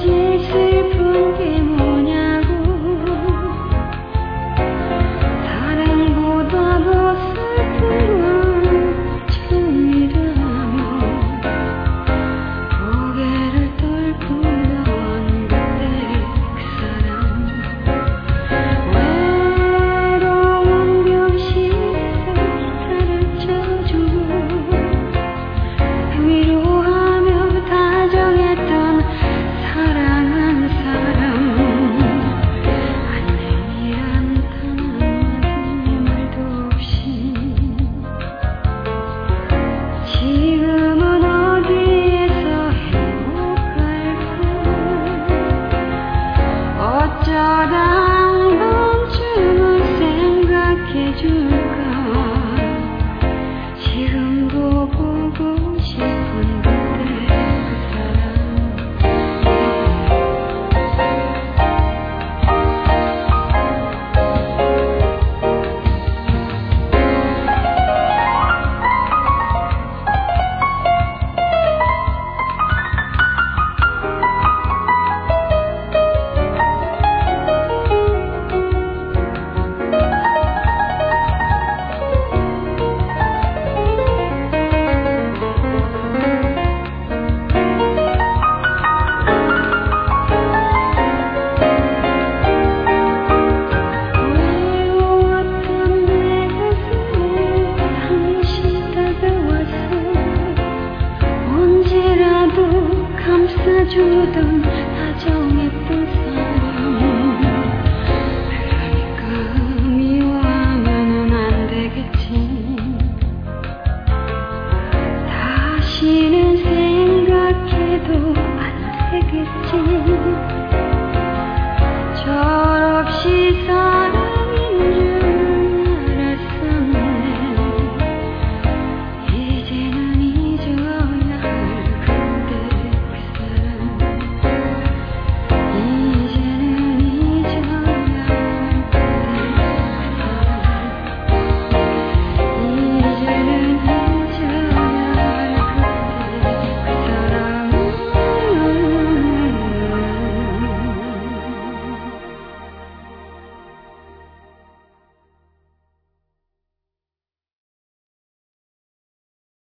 谢谢 주던 사정의 불사랑 그러니까 미워하면 안 되겠지. 다시는 생각해도 안 되겠지.